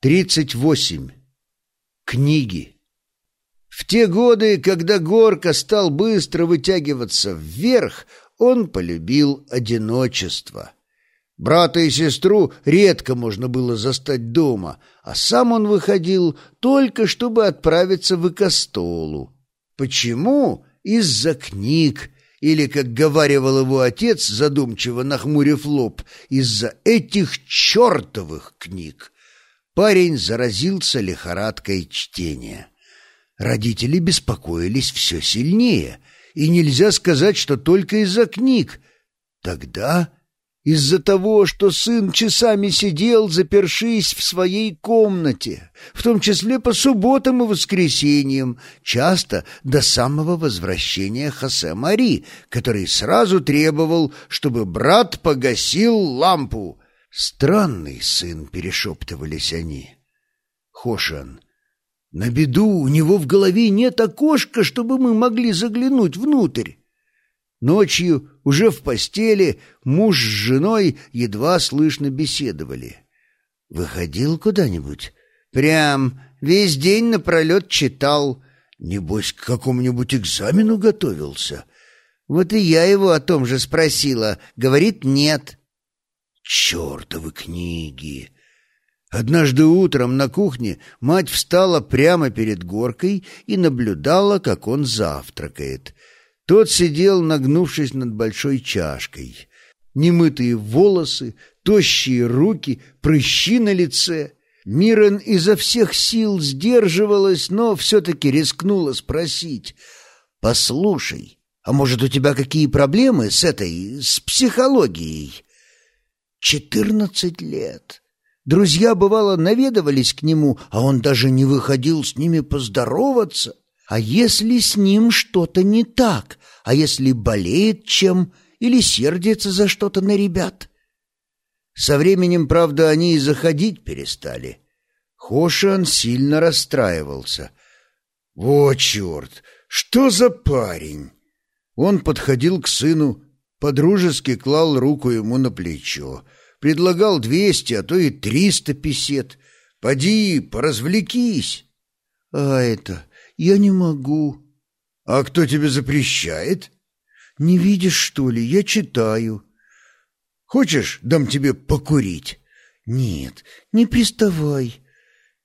38. Книги. В те годы, когда Горка стал быстро вытягиваться вверх, он полюбил одиночество. Брата и сестру редко можно было застать дома, а сам он выходил только, чтобы отправиться в Экостолу. Почему? Из-за книг, или, как говаривал его отец, задумчиво нахмурив лоб, из-за этих чертовых книг парень заразился лихорадкой чтения. Родители беспокоились все сильнее, и нельзя сказать, что только из-за книг. Тогда из-за того, что сын часами сидел, запершись в своей комнате, в том числе по субботам и воскресеньям, часто до самого возвращения Хосе Мари, который сразу требовал, чтобы брат погасил лампу. «Странный сын», — перешептывались они. «Хошан, на беду у него в голове нет окошка, чтобы мы могли заглянуть внутрь». Ночью, уже в постели, муж с женой едва слышно беседовали. «Выходил куда-нибудь?» «Прям весь день напролет читал. Небось, к какому-нибудь экзамену готовился?» «Вот и я его о том же спросила. Говорит, нет». Чёртовы книги! Однажды утром на кухне мать встала прямо перед горкой и наблюдала, как он завтракает. Тот сидел, нагнувшись над большой чашкой. Немытые волосы, тощие руки, прыщи на лице. Мирон изо всех сил сдерживалась, но все-таки рискнула спросить. «Послушай, а может, у тебя какие проблемы с этой, с психологией?» Четырнадцать лет. Друзья, бывало, наведывались к нему, а он даже не выходил с ними поздороваться. А если с ним что-то не так? А если болеет чем или сердится за что-то на ребят? Со временем, правда, они и заходить перестали. Хошан сильно расстраивался. «О, черт! Что за парень?» Он подходил к сыну, Подружески клал руку ему на плечо. Предлагал двести, а то и триста песет. Поди, поразвлекись. А это... Я не могу. А кто тебе запрещает? Не видишь, что ли? Я читаю. Хочешь, дам тебе покурить? Нет, не приставай.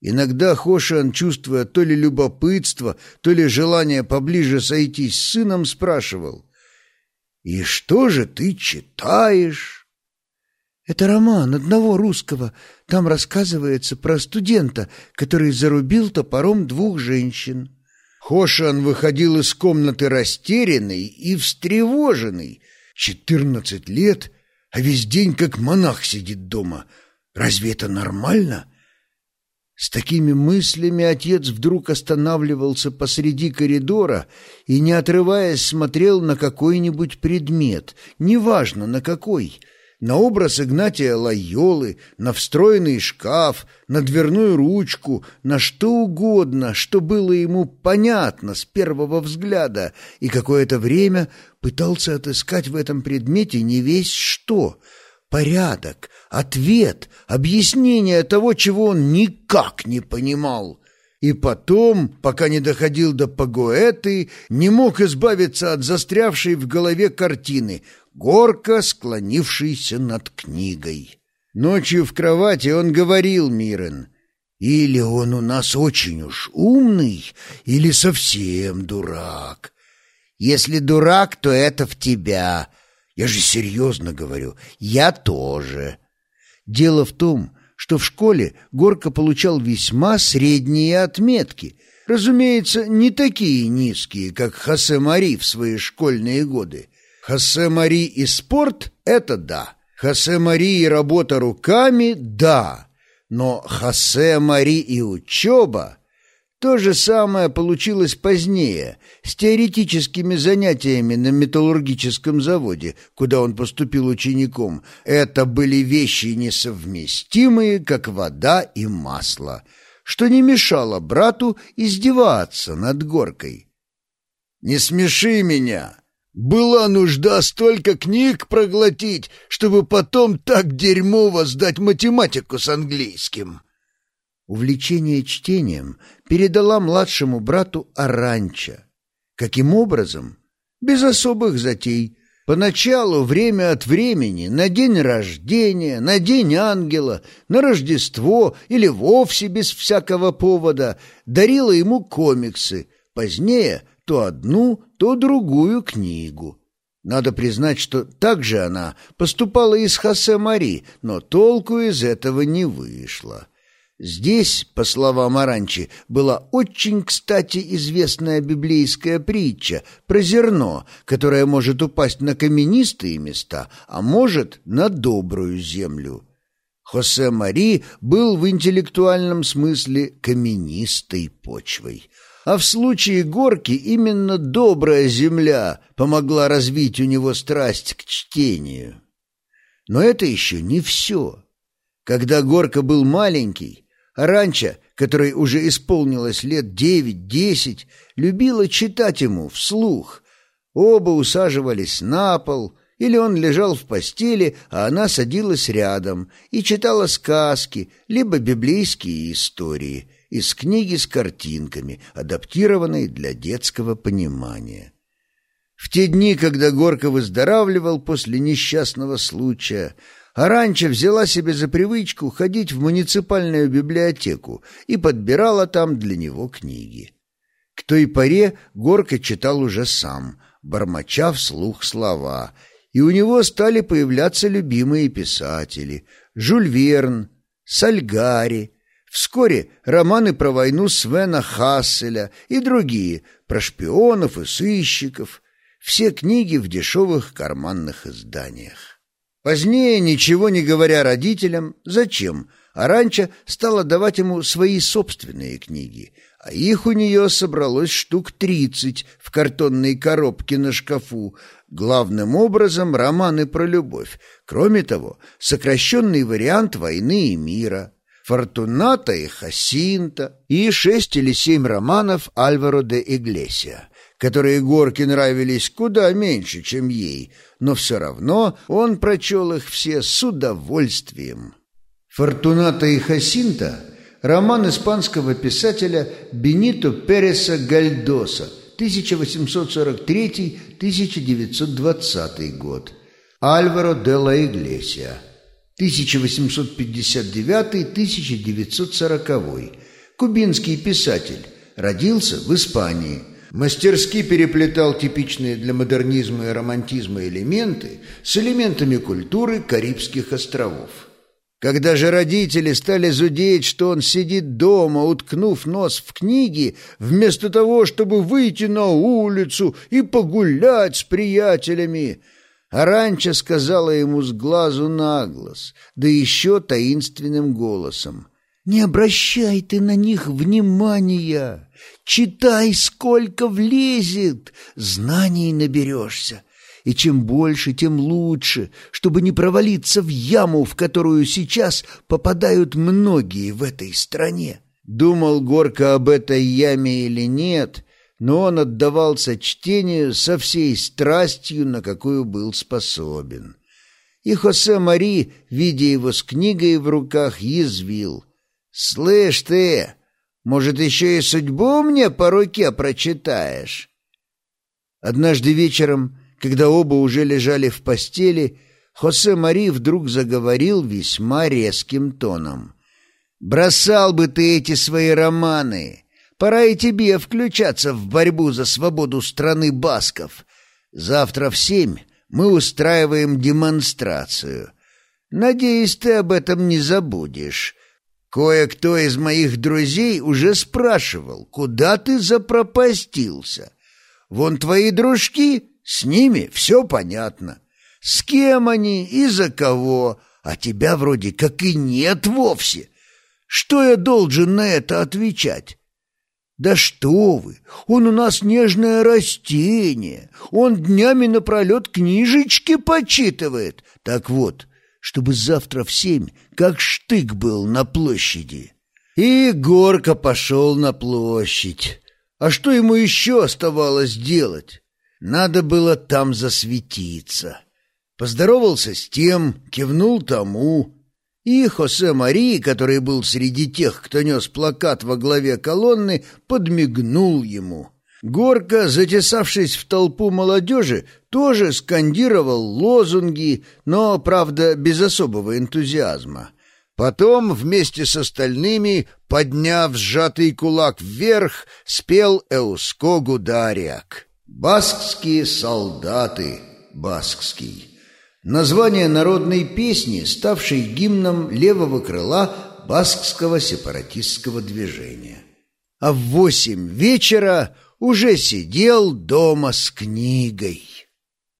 Иногда Хошиан, чувствуя то ли любопытство, то ли желание поближе сойтись с сыном, спрашивал. «И что же ты читаешь?» «Это роман одного русского. Там рассказывается про студента, который зарубил топором двух женщин». Хошан выходил из комнаты растерянный и встревоженный. Четырнадцать лет, а весь день как монах сидит дома. Разве это нормально?» С такими мыслями отец вдруг останавливался посреди коридора и, не отрываясь, смотрел на какой-нибудь предмет, неважно на какой, на образ Игнатия Лайолы, на встроенный шкаф, на дверную ручку, на что угодно, что было ему понятно с первого взгляда, и какое-то время пытался отыскать в этом предмете не весь что — порядок, ответ, объяснение того, чего он никак не понимал. И потом, пока не доходил до Пагуэты, не мог избавиться от застрявшей в голове картины, горко склонившейся над книгой. Ночью в кровати он говорил Мирен, «Или он у нас очень уж умный, или совсем дурак. Если дурак, то это в тебя, я же серьезно говорю, я тоже. Дело в том, что в школе Горка получал весьма средние отметки. Разумеется, не такие низкие, как Хосе Мари в свои школьные годы. Хосе Мари и спорт — это да. Хосе Мари и работа руками — да. Но Хосе Мари и учеба то же самое получилось позднее, с теоретическими занятиями на металлургическом заводе, куда он поступил учеником. Это были вещи несовместимые, как вода и масло, что не мешало брату издеваться над горкой. «Не смеши меня!» Была нужда столько книг проглотить, чтобы потом так дерьмово сдать математику с английским. Увлечение чтением передала младшему брату Аранча. Каким образом? Без особых затей. Поначалу, время от времени, на день рождения, на день ангела, на Рождество или вовсе без всякого повода дарила ему комиксы, позднее то одну, то другую книгу. Надо признать, что так же она поступала и с Хосе Мари, но толку из этого не вышло. Здесь, по словам Аранчи, была очень кстати известная библейская притча про зерно, которое может упасть на каменистые места, а может на добрую землю. Хосе Мари был в интеллектуальном смысле каменистой почвой. А в случае горки именно добрая земля помогла развить у него страсть к чтению. Но это еще не все. Когда Горка был маленький, Ранча, которой уже исполнилось лет девять-десять, любила читать ему вслух. Оба усаживались на пол, или он лежал в постели, а она садилась рядом и читала сказки, либо библейские истории из книги с картинками, адаптированной для детского понимания. В те дни, когда Горка выздоравливал после несчастного случая, Аранча взяла себе за привычку ходить в муниципальную библиотеку и подбирала там для него книги. К той поре Горка читал уже сам, бормоча вслух слова, и у него стали появляться любимые писатели — Жюль Верн, Сальгари, вскоре романы про войну Свена Хасселя и другие, про шпионов и сыщиков, все книги в дешевых карманных изданиях. Позднее, ничего не говоря родителям, зачем, Аранча стала давать ему свои собственные книги, а их у нее собралось штук тридцать в картонной коробке на шкафу, главным образом романы про любовь, кроме того, сокращенный вариант «Войны и мира», «Фортуната и Хасинта» и шесть или семь романов Альваро де Иглесия которые Горке нравились куда меньше, чем ей, но все равно он прочел их все с удовольствием. «Фортуната и Хасинта» — роман испанского писателя Бенито Переса Гальдоса, 1843-1920 год, Альваро де ла Иглесия, 1859-1940, кубинский писатель, родился в Испании – мастерски переплетал типичные для модернизма и романтизма элементы с элементами культуры Карибских островов. Когда же родители стали зудеть, что он сидит дома, уткнув нос в книги, вместо того, чтобы выйти на улицу и погулять с приятелями, Аранча сказала ему с глазу на глаз, да еще таинственным голосом. «Не обращай ты на них внимания!» Читай, сколько влезет, знаний наберешься. И чем больше, тем лучше, чтобы не провалиться в яму, в которую сейчас попадают многие в этой стране. Думал Горка об этой яме или нет, но он отдавался чтению со всей страстью, на какую был способен. И Хосе Мари, видя его с книгой в руках, язвил. «Слышь ты, может, еще и судьбу мне по руке прочитаешь?» Однажды вечером, когда оба уже лежали в постели, Хосе Мари вдруг заговорил весьма резким тоном. «Бросал бы ты эти свои романы! Пора и тебе включаться в борьбу за свободу страны басков. Завтра в семь мы устраиваем демонстрацию. Надеюсь, ты об этом не забудешь. Кое-кто из моих друзей уже спрашивал, куда ты запропастился. Вон твои дружки, с ними все понятно. С кем они и за кого, а тебя вроде как и нет вовсе. Что я должен на это отвечать? Да что вы, он у нас нежное растение, он днями напролет книжечки почитывает. Так вот, чтобы завтра в семь как штык был на площади. И Горка пошел на площадь. А что ему еще оставалось делать? Надо было там засветиться. Поздоровался с тем, кивнул тому. И Хосе Мари, который был среди тех, кто нес плакат во главе колонны, подмигнул ему. Горка, затесавшись в толпу молодежи, тоже скандировал лозунги, но, правда, без особого энтузиазма. Потом, вместе с остальными, подняв сжатый кулак вверх, спел Эуско Гудариак. «Баскские солдаты, баскский». Название народной песни, ставшей гимном левого крыла баскского сепаратистского движения. А в восемь вечера уже сидел дома с книгой.